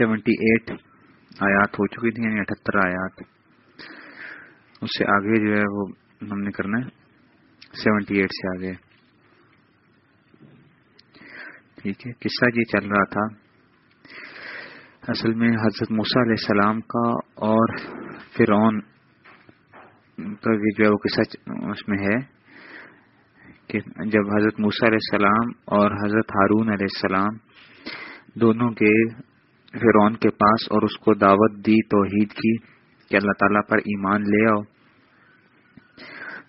Seventy eight آیات ہو چکی تھی یعنی اٹھہتر آیات۔ اس سے آگے جو ہے وہ ہم نے کرنا ہے سیونٹی ایٹ سے آگے۔ ٹھیک ہے، قصہ یہ چل رہا تھا۔ اصل میں حضرت موسیٰ علیہ السلام کا اور فرعون کا یہ جو ہے وہ قصہ اس میں ہے کہ جب حضرت موسیٰ علیہ السلام اور حضرت ہارون علیہ السلام دونوں کے فرعون کے پاس اور اس کو دعوت دی، توحید کی کہ اللہ تعالیٰ پر ایمان لے آؤ۔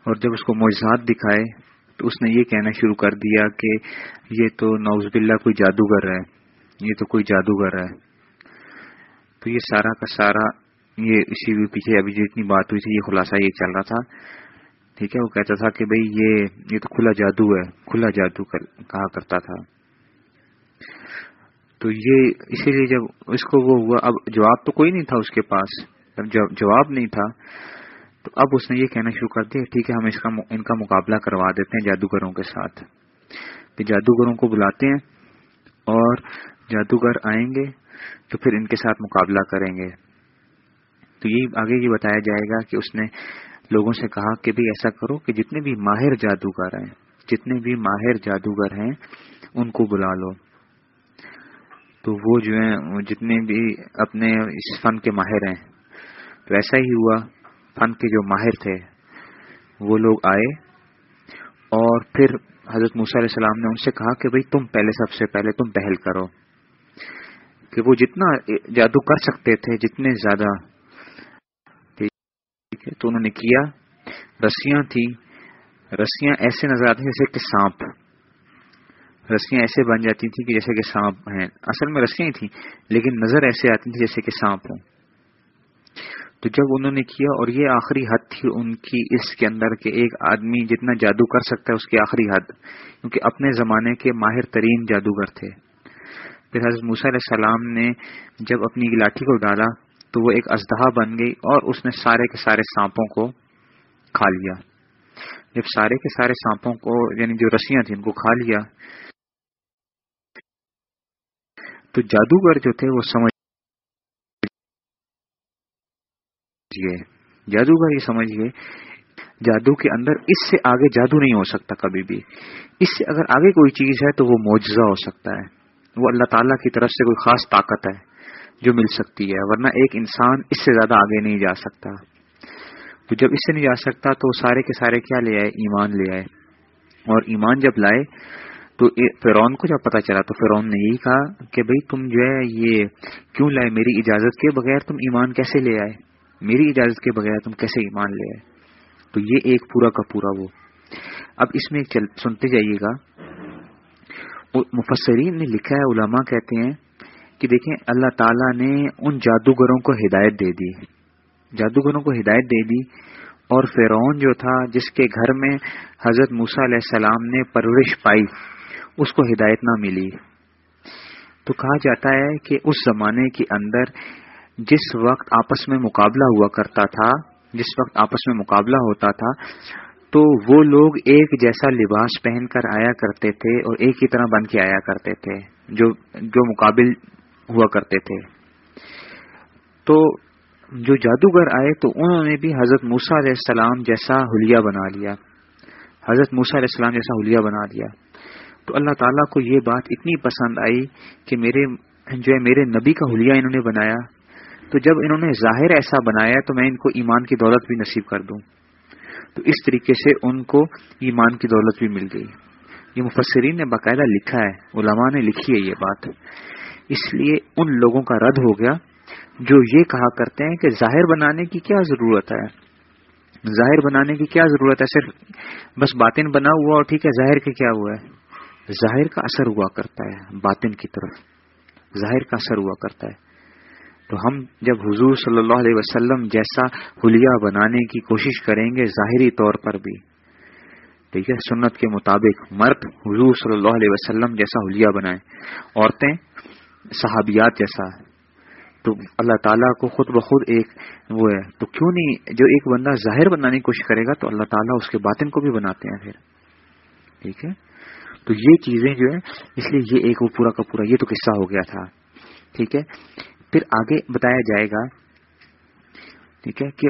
اور جب اس کو معجزات دکھائے، تو اس نے یہ کہنا شروع کر دیا کہ یہ تو نوز باللہ کوئی جادوگر ہے، یہ تو کوئی جادوگر ہے۔ تو یہ سارا کا سارا، یہ اسی پیچھے ابھی جتنی بات ہوئی تھی، یہ خلاصہ یہ چل رہا تھا۔ ٹھیک ہے، وہ کہتا تھا کہ بھئی یہ یہ تو کھلا جادو ہے، کھلا جادو کہا کرتا تھا۔ تو یہ اسی لیے جب اس کو وہ ہوا، اب جواب تو کوئی نہیں تھا اس کے پاس۔ جب جواب نہیں تھا، تو اب اس نے یہ کہنا شروع کر دیا، ٹھیک ہے، ہم اس کا ان کا مقابلہ کروا دیتے ہیں جادوگروں کے ساتھ۔ کہ جادوگروں کو بلاتے ہیں اور جادوگر آئیں گے تو پھر ان کے ساتھ مقابلہ کریں گے۔ تو یہ آگے یہ بتایا جائے گا کہ اس نے لوگوں سے کہا کہ بھی ایسا کرو کہ جتنے بھی ماہر جادوگر ہیں، جتنے بھی ماہر جادوگر ہیں، ان کو بلا لو۔ تو وہ جو ہیں جتنے بھی اپنے اس فن کے ماہر ہیں۔ تو ایسا ہی ہوا فن کے جو ماہر تھے۔ وہ لوگ آئے اور پھر حضرت موسیٰ علیہ السلام نے ان سے کہا کہ بھئی تم پہلے سب سے پہلے تم پہل کرو۔ کہ وہ جتنا جادو کر سکتے تھے، جتنے زیادہ ٹھیک ہے، تو انہوں نے کیا۔ رسیاں تھیں۔ رسیاں ایسے نظر آتی جیسے کہ سانپ۔ رسیاں ایسے بن جاتی تھیں کہ جیسے کہ سانپ ہیں۔ اصل میں رسیاں تھیں، لیکن نظر ایسے آتی تھی جیسے کہ سانپ ہوں۔ تو جب انہوں نے کیا اور یہ آخری حد تھی ان کی اس کے اندر کہ ایک آدمی جتنا جادو کر سکتا ہے اس کی آخری حد، کیونکہ اپنے زمانے کے ماہر ترین جادوگر تھے۔ پھر حضرت موسیٰ علیہ السلام نے جب اپنی لاٹھی کو ڈالا تو وہ ایک ازدہا بن گئی اور اس نے سارے کے سارے سانپوں کو کھا لیا۔ جب سارے کے سارے سانپوں کو یعنی جو رسیاں تھیں، ان کو کھا لیا تو جادوگر جو تھے وہ سمجھ گئے۔ جادوگر یہ سمجھ گئے۔ جادو کے اندر اس سے آگے جادو نہیں ہو سکتا کبھی بھی۔ اس سے اگر آگے کوئی چیز ہے تو وہ معجزہ ہو سکتا ہے۔ وہ اللہ تعالیٰ کی طرف سے کوئی خاص طاقت ہے جو مل سکتی ہے، ورنہ ایک انسان اس سے زیادہ آگے نہیں جا سکتا۔ تو جب اس سے نہیں جا سکتا تو سارے کے سارے کیا لے آئے؟ ایمان لے آئے۔ اور ایمان جب لائے تو فرون کو جب پتا چلا تو فرون نے یہی کہا کہ بھئی تم جو ہے یہ کیوں لائے؟ میری اجازت کے بغیر تم ایمان کیسے لے آئے؟ میری اجازت کے بغیر تم کیسے ایمان لے آئے؟ تو یہ ایک پورا کا پورا وہ۔ اب اس میں چل، سنتے جائیے گا۔ مفسرین نے لکھا ہے، علماء کہتے ہیں کہ دیکھیں اللہ تعالیٰ نے ان جادوگروں کو ہدایت دے دی۔ جادوگروں کو ہدایت دے دی اور فرعون جو تھا، جس کے گھر میں حضرت موسا علیہ السلام نے پرورش پائی۔ اس کو ہدایت نہ ملی۔ تو کہا جاتا ہے کہ اس زمانے کے اندر جس وقت آپس میں مقابلہ ہوا کرتا تھا، جس وقت آپس میں مقابلہ ہوتا تھا، تو وہ لوگ ایک جیسا لباس پہن کر آیا کرتے تھے اور ایک ہی طرح بن کے آیا کرتے تھے، جو جو مقابل ہوا کرتے تھے۔ تو جو جادوگر آئے تو انہوں نے بھی حضرت موسا علیہ السلام جیسا حلیہ بنا لیا۔ حضرت موسا علیہ السلام جیسا حلیہ بنا لیا۔ تو اللہ تعالیٰ کو یہ بات اتنی پسند آئی کہ میرے جو ہے میرے نبی کا حلیہ انہوں نے بنایا۔ تو جب انہوں نے ظاہر ایسا بنایا تو میں ان کو ایمان کی دولت بھی نصیب کر دوں۔ تو اس طریقے سے ان کو ایمان کی دولت بھی مل گئی۔ یہ مفسرین نے باقاعدہ لکھا ہے، علماء نے لکھی ہے یہ بات۔ اس لیے ان لوگوں کا رد ہو گیا جو یہ کہا کرتے ہیں کہ ظاہر بنانے کی کیا ضرورت ہے؟ ظاہر بنانے کی کیا ضرورت ہے؟ صرف بس باطن بنا ہوا اور ٹھیک ہے، ظاہر کے کیا ہوا ہے؟ ظاہر کا اثر ہوا کرتا ہے باطن کی طرف۔ ظاہر کا اثر ہوا کرتا ہے۔ تو ہم جب حضور صلی اللہ علیہ وسلم جیسا حلیہ بنانے کی کوشش کریں گے ظاہری طور پر بھی ٹھیک ہے سنت کے مطابق مرد حضور صلی اللہ علیہ وسلم جیسا حلیہ بنائیں۔ عورتیں صحابیات جیسا۔ تو اللہ تعالیٰ کو خود بخود ایک وہ ہے۔ تو کیوں نہیں جو ایک بندہ ظاہر بنانے کی کوشش کرے گا تو اللہ تعالیٰ اس کے باطن کو بھی بناتے ہیں پھر۔ ٹھیک ہے؟ تو یہ چیزیں جو ہے اس لیے یہ ایک وہ پورا کا پورا، یہ تو قصہ ہو گیا تھا، ٹھیک ہے؟ پھر آگے بتایا جائے گا، ٹھیک ہے، کہ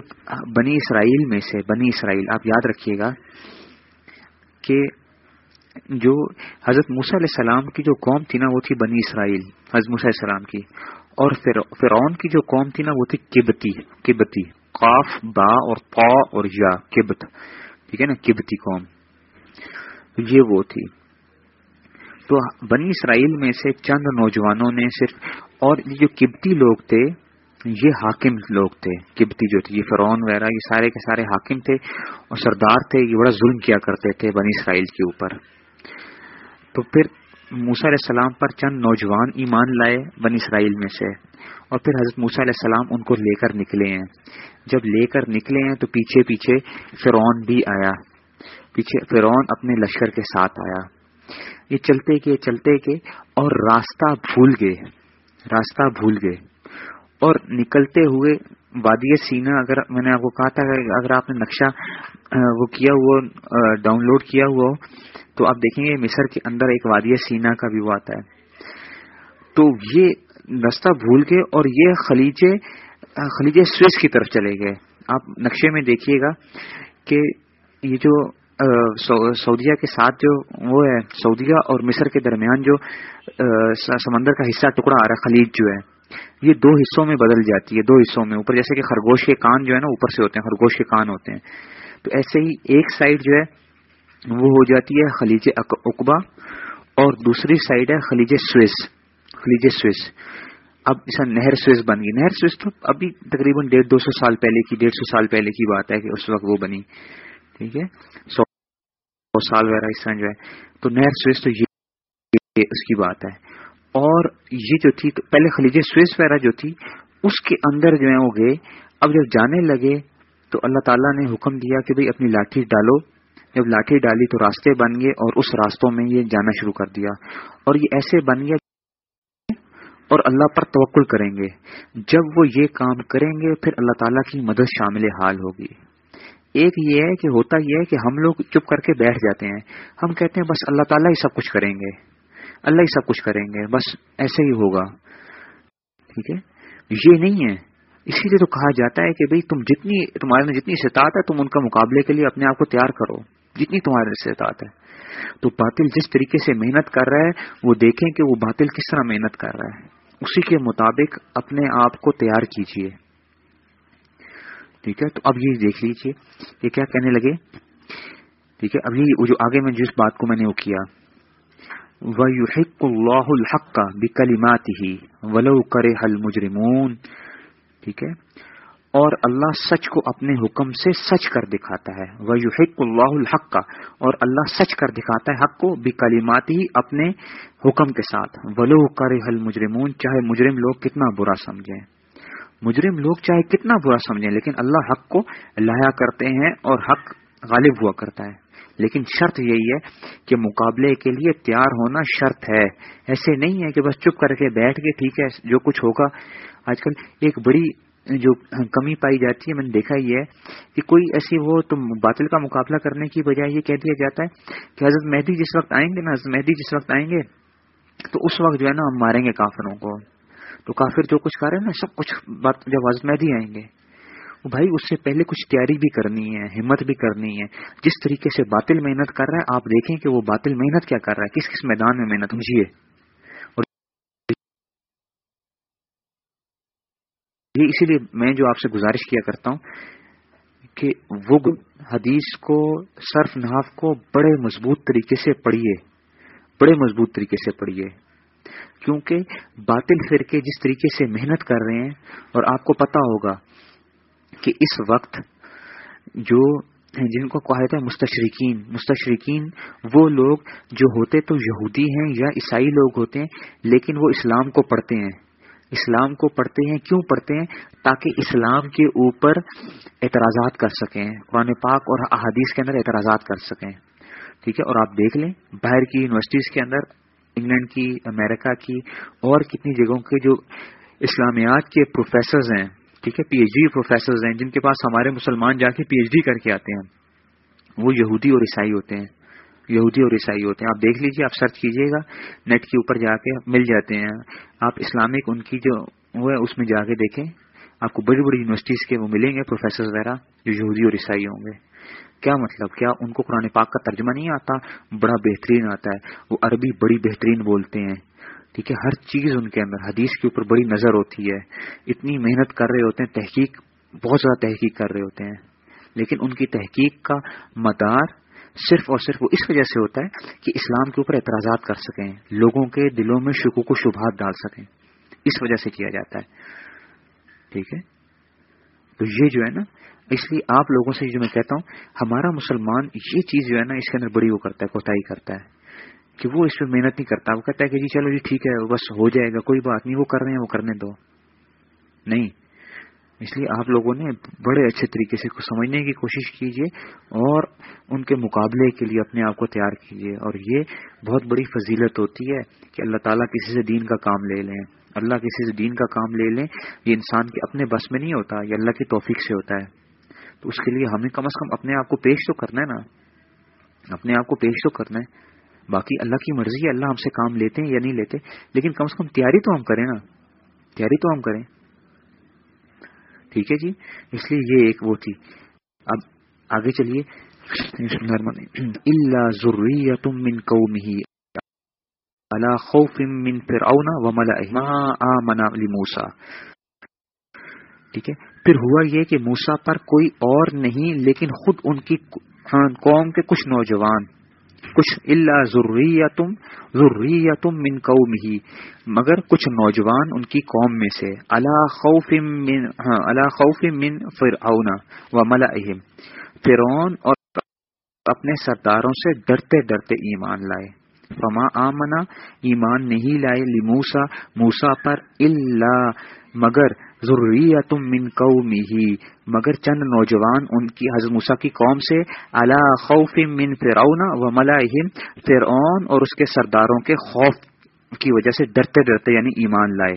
بنی اسرائیل میں سے، بنی اسرائیل، آپ یاد رکھیے گا کہ جو حضرت موسیٰ علیہ السلام کی جو قوم تھی نا، وہ تھی بنی اسرائیل، حضرت موسیٰ علیہ السلام کی، اور فرعون کی جو قوم تھی نا، وہ تھی کبتی کبتی، قاف، با اور پا اور یا، کبت، ٹھیک ہے نا، کبتی قوم، یہ وہ تھی۔ تو بنی اسرائیل میں سے چند نوجوانوں نے صرف اور جو کبتی لوگ تھے، یہ حاکم لوگ تھے۔ کبتی جو تھے یہ فرعون وغیرہ، یہ سارے کے سارے حاکم تھے اور سردار تھے، یہ بڑا ظلم کیا کرتے تھے بنی اسرائیل کے اوپر۔ تو پھر موسا علیہ السلام پر چند نوجوان ایمان لائے بن اسرائیل میں سے اور پھر حضرت موسا علیہ السلام ان کو لے کر نکلے ہیں۔ جب لے کر نکلے ہیں تو پیچھے پیچھے فرعون بھی آیا۔ پیچھے فرعون اپنے لشکر کے ساتھ آیا۔ یہ چلتے گئے چلتے گئے اور راستہ بھول گئے، راستہ بھول گئے۔ اور نکلتے ہوئے وادی سینا، اگر میں نے آپ کو کہا تھا اگر آپ نے نقشہ وہ کیا ہوا ڈاؤن لوڈ کیا ہوا ہو، تو آپ دیکھیں گے مصر کے اندر ایک وادی سینا کا بھی وہ آتا ہے۔ تو یہ رستہ بھول کے اور یہ خلیج خلیج سوئس کی طرف چلے گئے۔ آپ نقشے میں دیکھیے گا کہ یہ جو سعودیہ کے ساتھ جو وہ ہے، سعودیہ اور مصر کے درمیان جو سمندر کا حصہ ٹکڑا آ رہا ہے، خلیج جو ہے، یہ دو حصوں میں بدل جاتی ہے، دو حصوں میں۔ اوپر جیسے کہ خرگوش کے کان جو ہے نا، اوپر سے ہوتے ہیں، خرگوش کے کان ہوتے ہیں۔ تو ایسے ہی ایک سائڈ جو ہے، وہ ہو جاتی ہے خلیج اقبا اور دوسری سائڈ ہے خلیج سوئس۔ خلیج سوئس۔ اب ایسا نہر سوئس بن گئی۔ نہر سوئس تو ابھی تقریباً ڈیڑھ دو سو سال پہلے کی، ڈیڑھ سو سال پہلے کی بات ہے کہ اس وقت وہ بنی۔ ٹھیک ہے؟ سو سال وغیرہ اس طرح جو ہے، تو نہر سوئس تو یہ اس کی بات ہے۔ اور یہ جو تھی، تو پہلے خلیج سوئس وغیرہ جو تھی، اس کے اندر جو ہے وہ گئے۔ اب جب جانے لگے، تو اللہ تعالیٰ نے حکم دیا کہ بھئی اپنی لاٹھی ڈالو۔ جب لاٹھی ڈالی تو راستے بن گئے اور اس راستوں میں یہ جانا شروع کر دیا۔ اور یہ ایسے بن گیا اور اللہ پر توکل کریں گے۔ جب وہ یہ کام کریں گے، پھر اللہ تعالیٰ کی مدد شامل حال ہوگی۔ ایک یہ ہے کہ ہوتا یہ ہے کہ ہم لوگ چپ کر کے بیٹھ جاتے ہیں۔ ہم کہتے ہیں، بس اللہ تعالیٰ ہی سب کچھ کریں گے۔ اللہ ہی سب کچھ کریں گے۔ بس ایسے ہی ہوگا۔ ٹھیک ہے؟ یہ نہیں ہے۔ اسی لیے تو کہا جاتا ہے کہ بھئی تم جتنی، تمہارے میں جتنی استطاعت ہے، تم ان کا مقابلے کے لیے اپنے آپ کو تیار کرو۔ جتنی تمہارے استطاعت ہے۔ تو باطل جس طریقے سے محنت کر رہا ہے، وہ دیکھیں کہ وہ باطل کس طرح محنت کر رہا ہے۔ اسی کے مطابق اپنے آپ کو تیار کیجیے ٹھیک ہے؟ تو اب یہ دیکھ لیجیے یہ کیا کہنے لگے۔ ٹھیک ہے؟ اب یہ جو آگے میں جس بات کو میں نے وہ کیا۔ اللہ الحق کا بکلیمات ہی ولو کرے مجرمون ٹھیک ہے؟ اور اللہ سچ کو اپنے حکم سے سچ کر دکھاتا ہے۔ وہ یوحق اللہ الحق۔ کا اور اللہ سچ کر دکھاتا ہے حق کو بھی کلیمات ہی اپنے حکم کے ساتھ۔ ولو کر حل مجرمون چاہے مجرم لوگ کتنا برا سمجھیں۔ مجرم لوگ چاہے کتنا برا سمجھیں، لیکن اللہ حق کو لایا کرتے ہیں اور حق غالب ہوا کرتا ہے۔ لیکن شرط یہی ہے کہ مقابلے کے لیے تیار ہونا شرط ہے۔ ایسے نہیں ہے کہ بس چپ کر کے بیٹھ کے ٹھیک ہے، جو کچھ ہوگا۔ آج کل ایک بڑی جو کمی پائی جاتی ہے، میں نے دیکھا یہ ہے کہ کوئی ایسی وہ تم باطل کا مقابلہ کرنے کی بجائے یہ کہہ دیا جاتا ہے کہ حضرت مہدی جس وقت آئیں گے نا، حضرت مہدی جس وقت آئیں گے تو اس وقت جو ہے نا ہم ماریں گے کافروں کو۔ تو کافر جو کچھ کر رہے ہیں نا، سب کچھ بات جب حضرت آئیں گے۔ بھائی، اس سے پہلے کچھ تیاری بھی کرنی ہے، ہمت بھی کرنی ہے۔ جس طریقے سے باطل محنت کر رہا ہے، آپ دیکھیں کہ وہ باطل محنت کیا کر رہا ہے، کس کس میدان میں محنت مجھے جی۔ یہ اسی لیے میں جو آپ سے گزارش کیا کرتا ہوں کہ وہ حدیث کو، صرف نحاف کو بڑے مضبوط طریقے سے پڑھیے۔ بڑے مضبوط طریقے سے پڑھیے۔ کیونکہ باطل فرقے جس طریقے سے محنت کر رہے ہیں، اور آپ کو پتا ہوگا کہ اس وقت جو جن کو کہا جاتا ہے مستشرقین مستشرقین وہ لوگ جو ہوتے تو یہودی ہیں یا عیسائی لوگ ہوتے ہیں، لیکن وہ اسلام کو پڑھتے ہیں۔ اسلام کو پڑھتے ہیں، کیوں پڑھتے ہیں؟ تاکہ اسلام کے اوپر اعتراضات کر سکیں، قرآن پاک اور احادیث کے اندر اعتراضات کر سکیں۔ ٹھیک ہے، اور آپ دیکھ لیں، باہر کی یونیورسٹیز کے اندر انگلینڈ کی، امریکہ کی، اور کتنی جگہوں کے جو اسلامیات کے پروفیسرز ہیں، ٹھیک ہے پی ایچ ڈی پروفیسرز ہیں، جن کے پاس ہمارے مسلمان جا کے پی ایچ ڈی کر کے آتے ہیں، وہ یہودی اور عیسائی ہوتے ہیں، یہودی اور عیسائی ہوتے ہیں۔ آپ دیکھ لیجیے آپ سرچ کیجیے گا، نیٹ کے اوپر جا کے مل جاتے ہیں۔ آپ اسلامک ان کی جو وہ اس میں جا کے دیکھیں، آپ کو بڑی بڑی یونیورسٹیز کے وہ ملیں گے پروفیسر وغیرہ، جو یہودی اور عیسائی ہوں گے۔ کیا مطلب؟ کیا ان کو قرآن پاک کا ترجمہ نہیں آتا؟ بڑا بہترین آتا ہے۔ وہ عربی بڑی بہترین بولتے ہیں۔ ٹھیک ہے، ہر چیز ان کے اندر، حدیث کے اوپر بڑی نظر ہوتی ہے۔ اتنی محنت کر رہے ہوتے ہیں، تحقیق، بہت زیادہ تحقیق کر رہے ہوتے ہیں۔ لیکن ان کی تحقیق کا مدار صرف اور صرف وہ اس وجہ سے ہوتا ہے کہ اسلام کے اوپر اعتراضات کر سکیں، لوگوں کے دلوں میں شکوک و شبہات ڈال سکیں۔ اس وجہ سے کیا جاتا ہے۔ ٹھیک ہے؟ تو یہ جو ہے نا اس لیے آپ لوگوں سے جو میں کہتا ہوں، ہمارا مسلمان یہ چیز جو ہے نا، اس کے اندر بڑی وہ کرتا ہے کوتا کرتا ہے کہ وہ اس پہ محنت نہیں کرتا۔ وہ کہتا ہے کہ جی چلو جی ٹھیک ہے، بس ہو جائے گا، کوئی بات نہیں، وہ کر رہے ہیں، وہ کرنے دو۔ نہیں۔ اس لیے آپ لوگوں نے بڑے اچھے طریقے سے سمجھنے کی کوشش کیجیے اور ان کے مقابلے کے لیے اپنے آپ کو تیار کیجیے اور یہ بہت بڑی فضیلت ہوتی ہے کہ اللہ تعالیٰ کسی سے دین کا کام لے لیں۔ اللہ کسی سے دین کا کام لے لیں، یہ انسان کے اپنے بس میں نہیں ہوتا، یہ اللہ کی توفیق سے ہوتا ہے۔ تو اس کے لیے ہمیں کم از کم اپنے آپ کو پیش تو کرنا ہے نا۔ اپنے آپ کو پیش تو کرنا ہے۔ باقی اللہ کی مرضی ہے، اللہ ہم سے کام لیتے ہیں یا نہیں لیتے، لیکن کم از کم تیاری تو ہم کریں نا۔ تیاری تو ہم کریں۔ ٹھیک ہے جی؟ اس لیے یہ ایک وہ تھی۔ اب آگے چلیے۔ اللہ ضروری تم من قومی اللہ خوف من فرعون وملئه آمن لموسى۔ ٹھیک ہے؟ پھر ہوا یہ کہ موسا پر کوئی اور نہیں، لیکن خود ان کی قوم کے کچھ نوجوان، کچھ اللہ ضروری تم تم من قوم ہی مگر کچھ نوجوان ان کی قوم میں سے اللہ خوف من ہاں، اللہ خوف من فرعون و ملا فرعون اور اپنے سرداروں سے ڈرتے ڈرتے ایمان لائے۔ فما آمنا ایمان نہیں لائے لموسا موسا پر اللہ مگر ضروری تم من قومی ہی مگر چند نوجوان ان کی، حضرت موسا کی قوم سے اللہ خوف من فرعون و ملا فرعون اور اس کے سرداروں کے خوف کی وجہ سے ڈرتے ڈرتے یعنی ایمان لائے۔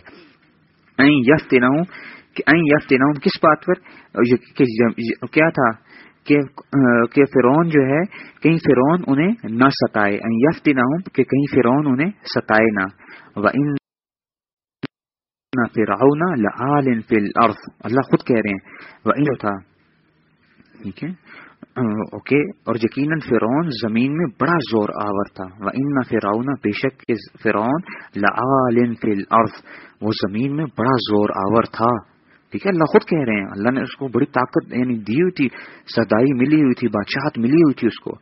این یف تین یف تین کس بات پر؟ کیا تھا؟ کہ فرعون جو ہے، کہیں فرعون انہیں نہ ستائے۔ یفتی نہ کہ کہیں فرعون انہیں ستائے نہ۔ و ان فرعون لعال فی الارض اللہ خود کہہ رہے ہیں وہ ان تھا۔ ٹھیک ہے؟ اوکے۔ اور یقیناً فرعون زمین میں بڑا زور آور تھا۔ وہ ان فرعون، بے شک فرعون لعال فی الارض وہ زمین میں بڑا زور آور تھا۔ ٹھیک ہے، اللہ خود کہہ رہے ہیں۔ اللہ نے اس کو بڑی طاقت یعنی دی ہوئی تھی، سدائی ملی ہوئی تھی، بادشاہت ملی ہوئی تھی اس کو۔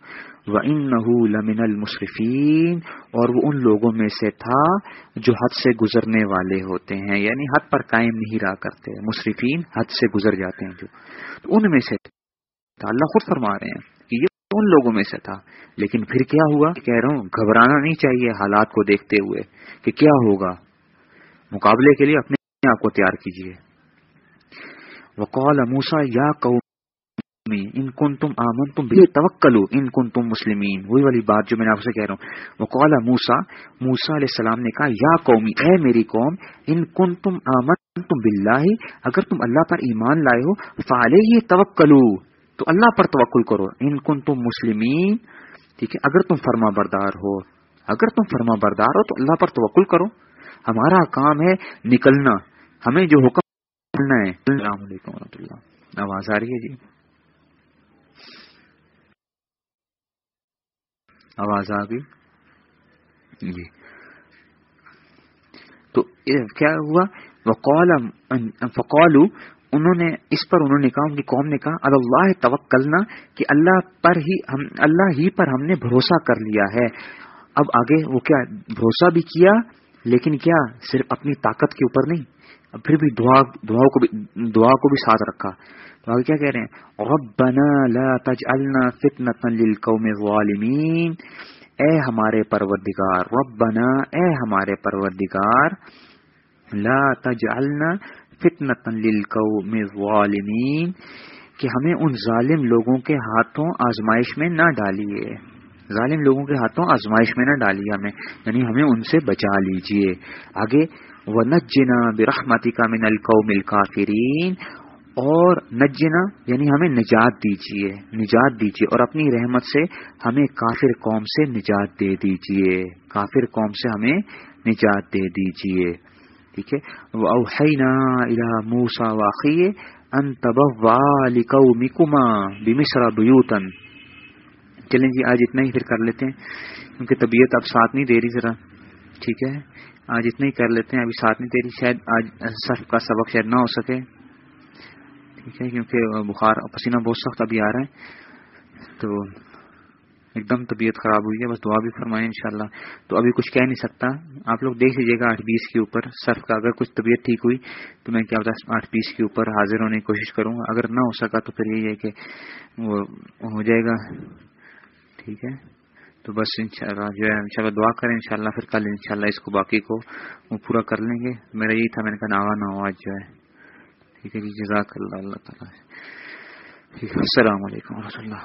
وہ ان لمن المصرفین اور وہ ان لوگوں میں سے تھا جو حد سے گزرنے والے ہوتے ہیں یعنی حد پر قائم نہیں رہا کرتے۔ مصرفین حد سے گزر جاتے ہیں جو۔ تو ان میں سے تھا۔ اللہ خود فرما رہے ہیں کہ یہ ان لوگوں میں سے تھا۔ لیکن پھر کیا ہوا؟ کہہ رہا ہوں، گھبرانا نہیں چاہیے حالات کو دیکھتے ہوئے کہ کیا ہوگا۔ مقابلے کے لیے اپنے آپ کو تیار کیجیے وقال موسا یا ان کن تم آمن تم بھی توکلو ان کن تم مسلمین. وہی والی بات جو میں نے آپ سے کہہ رہا ہوں. وقال موسا موسا علیہ السلام نے کہا، یا قومی، اے میری قوم، ان کن تم آمن تم بلّہ اگر تم اللہ پر ایمان لائے ہو فالے ہی توکلو تو اللہ پر توکل کرو. ان کن تم مسلمین، ٹھیک ہے، اگر تم فرما بردار ہو، اگر تم فرما بردار ہو، تو اللہ پر توکل کرو. ہمارا کام ہے نکلنا. ہمیں جو حکم السلام علیکم ورحمۃ اللہ۔ آواز آ رہی ہے جی؟ آواز آ گئی؟ جی۔ تو کیا ہوا؟ وقال فقول انہوں نے اس پر انہوں نے کہا، ان کی قوم نے کہا اللہ توکلنا کہ اللہ پر ہی ہم اللہ ہی پر ہم نے بھروسہ کر لیا ہے۔ اب آگے وہ کیا، بھروسہ بھی کیا، لیکن کیا، صرف اپنی طاقت کے اوپر نہیں؟ پھر بھی دعا دعا کو بھی دعا کو بھی ساتھ رکھا۔ تو آگے کیا کہہ رہے ہیں؟ ربنا لا تجعلنا فتنة للقوم الظالمین اے ہمارے پروردگار، ربنا اے ہمارے پروردگار، لا تجعلنا فتنة للقوم الظالمین کہ ہمیں ان ظالم لوگوں کے ہاتھوں آزمائش میں نہ ڈالیے۔ ظالم لوگوں کے ہاتھوں آزمائش میں نہ ڈالیے ہمیں یعنی ہمیں ان سے بچا لیجیے۔ آگے وہ نجنا کا من القوم الکافرین اور نجنا یعنی ہمیں نجات دیجیے نجات دیجیے اور اپنی رحمت سے ہمیں کافر قوم سے نجات دے دیجیے کافر قوم سے ہمیں نجات دے دیجیے ٹھیک ہے؟ اوحینا الی موسی واقعی ان تبوا لقومکما بمصر بیوتن چلیں جی آج اتنا ہی پھر کر لیتے ہیں، کیونکہ طبیعت اب ساتھ نہیں دے رہی ذرا، ٹھیک ہے؟ آج اتنا ہی کر لیتے ہیں، ابھی ساتھ نہیں دے رہی، شاید آج صرف کا سبق شاید نہ ہو سکے۔ ٹھیک ہے، کیونکہ بخار پسینہ بہت سخت ابھی آ رہا ہے۔ تو ایک دم طبیعت خراب ہوئی ہے، بس دعا بھی فرمائیں انشاءاللہ۔ تو ابھی کچھ کہہ نہیں سکتا۔ آپ لوگ دیکھ لیجیے گا آٹھ بیس کے اوپر۔ صرف کا اگر کچھ طبیعت ٹھیک ہوئی تو میں کیا بتا آٹھ بیس کے اوپر حاضر ہونے کی کوشش کروں۔ گا اگر نہ ہو سکا تو پھر یہی ہے کہ وہ ہو جائے گا۔ ٹھیک ہے۔ تو بس انشاءاللہ جو ہے، انشاءاللہ دعا کریں، انشاءاللہ پھر کل انشاءاللہ اس کو باقی کو وہ پورا کر لیں گے۔ میرا یہی تھا، میں نے کہا ناوا نہ ہو آج جو ہے۔ ٹھیک ہے جی جزاک اللہ اللہ تعالیٰ۔ ٹھیک ہے، السلام علیکم و رحمۃ اللہ۔